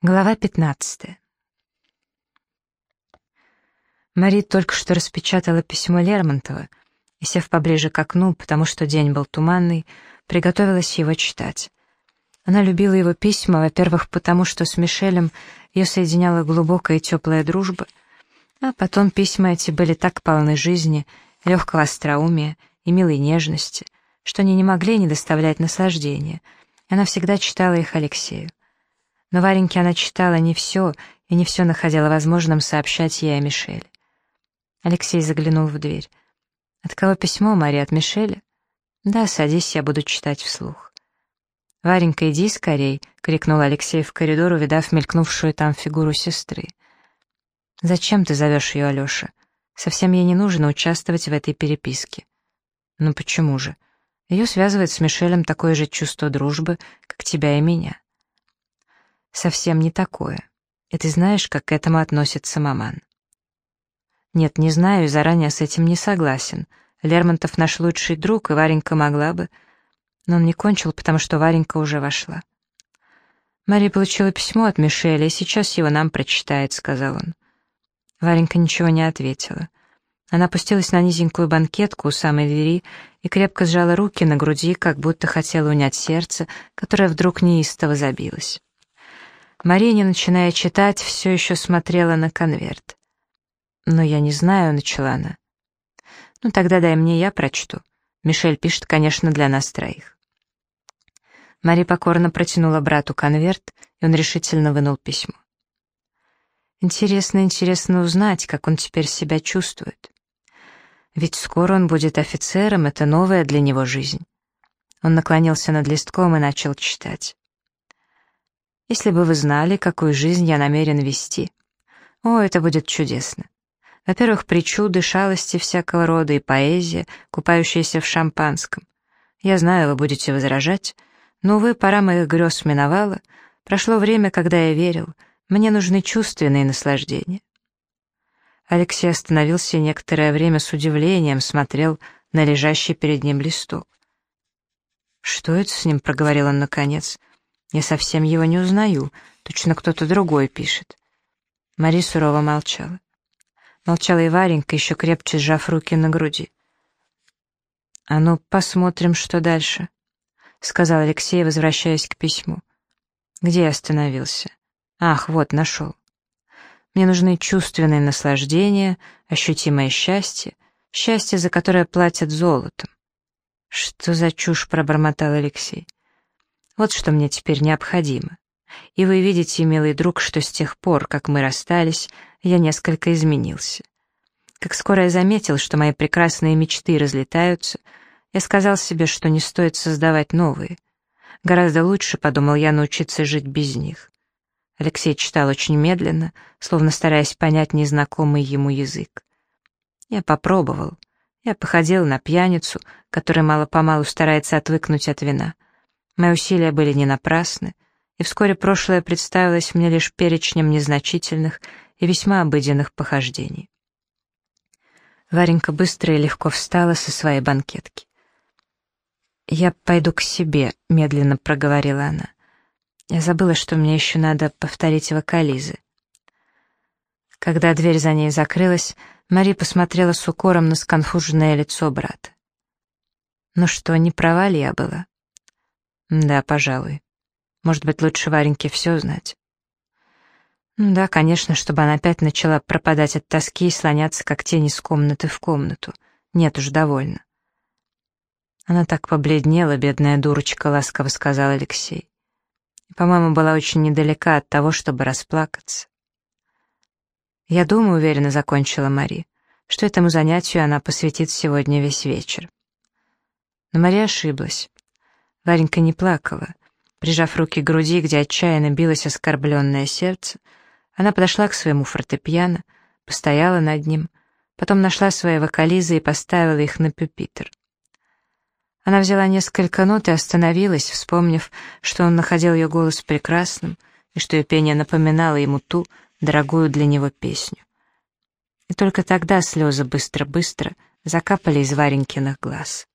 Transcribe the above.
Глава 15. Мари только что распечатала письмо Лермонтова и, сев поближе к окну, потому что день был туманный, приготовилась его читать. Она любила его письма, во-первых, потому что с Мишелем ее соединяла глубокая и теплая дружба, а потом письма эти были так полны жизни, легкого остроумия и милой нежности, что они не могли не доставлять наслаждения, она всегда читала их Алексею. Но Вареньке она читала не все и не все находила возможным сообщать ей о Мишеле. Алексей заглянул в дверь. «От кого письмо, Мария, от Мишеля?» «Да, садись, я буду читать вслух». «Варенька, иди скорей!» — крикнул Алексей в коридор, увидав мелькнувшую там фигуру сестры. «Зачем ты зовешь ее, Алеша? Совсем ей не нужно участвовать в этой переписке». «Ну почему же? Ее связывает с Мишелем такое же чувство дружбы, как тебя и меня» совсем не такое. И ты знаешь, как к этому относится маман. Нет, не знаю и заранее с этим не согласен. Лермонтов наш лучший друг, и Варенька могла бы... Но он не кончил, потому что Варенька уже вошла. «Мария получила письмо от Мишеля, и сейчас его нам прочитает», — сказал он. Варенька ничего не ответила. Она опустилась на низенькую банкетку у самой двери и крепко сжала руки на груди, как будто хотела унять сердце, которое вдруг неистово забилось. Мария, не начиная читать, все еще смотрела на конверт. «Но я не знаю», — начала она. «Ну тогда дай мне, я прочту. Мишель пишет, конечно, для нас троих». Мария покорно протянула брату конверт, и он решительно вынул письмо. «Интересно, интересно узнать, как он теперь себя чувствует. Ведь скоро он будет офицером, это новая для него жизнь». Он наклонился над листком и начал читать. Если бы вы знали, какую жизнь я намерен вести. О, это будет чудесно. Во-первых, причуды, шалости всякого рода и поэзия, купающаяся в шампанском. Я знаю, вы будете возражать, но, увы, пора моих грез миновала, прошло время, когда я верил, мне нужны чувственные наслаждения. Алексей остановился и некоторое время с удивлением смотрел на лежащий перед ним листок. «Что это с ним?» — проговорил он наконец. Я совсем его не узнаю, точно кто-то другой пишет. Мари сурово молчала. Молчала и Варенька, еще крепче сжав руки на груди. «А ну, посмотрим, что дальше», — сказал Алексей, возвращаясь к письму. «Где я остановился? Ах, вот, нашел. Мне нужны чувственные наслаждения, ощутимое счастье, счастье, за которое платят золотом». «Что за чушь?» — пробормотал Алексей. Вот что мне теперь необходимо. И вы видите, милый друг, что с тех пор, как мы расстались, я несколько изменился. Как скоро я заметил, что мои прекрасные мечты разлетаются, я сказал себе, что не стоит создавать новые. Гораздо лучше, подумал я, научиться жить без них. Алексей читал очень медленно, словно стараясь понять незнакомый ему язык. Я попробовал. Я походил на пьяницу, которая мало-помалу старается отвыкнуть от вина — Мои усилия были не напрасны, и вскоре прошлое представилось мне лишь перечнем незначительных и весьма обыденных похождений. Варенька быстро и легко встала со своей банкетки. «Я пойду к себе», — медленно проговорила она. «Я забыла, что мне еще надо повторить вокализы». Когда дверь за ней закрылась, Мари посмотрела с укором на сконфуженное лицо брата. «Ну что, не права ли я была?» Да, пожалуй. Может быть, лучше Вареньке все знать. Ну да, конечно, чтобы она опять начала пропадать от тоски и слоняться, как тень из комнаты в комнату. Нет уж, довольно. Она так побледнела, бедная дурочка, ласково сказал Алексей. По-моему, была очень недалека от того, чтобы расплакаться. Я думаю, уверенно закончила Мари, что этому занятию она посвятит сегодня весь вечер. Но Мария ошиблась. Варенька не плакала. Прижав руки к груди, где отчаянно билось оскорбленное сердце, она подошла к своему фортепиано, постояла над ним, потом нашла свои вокализы и поставила их на пюпитр. Она взяла несколько нот и остановилась, вспомнив, что он находил ее голос прекрасным и что ее пение напоминало ему ту, дорогую для него песню. И только тогда слезы быстро-быстро закапали из Варенькиных глаз.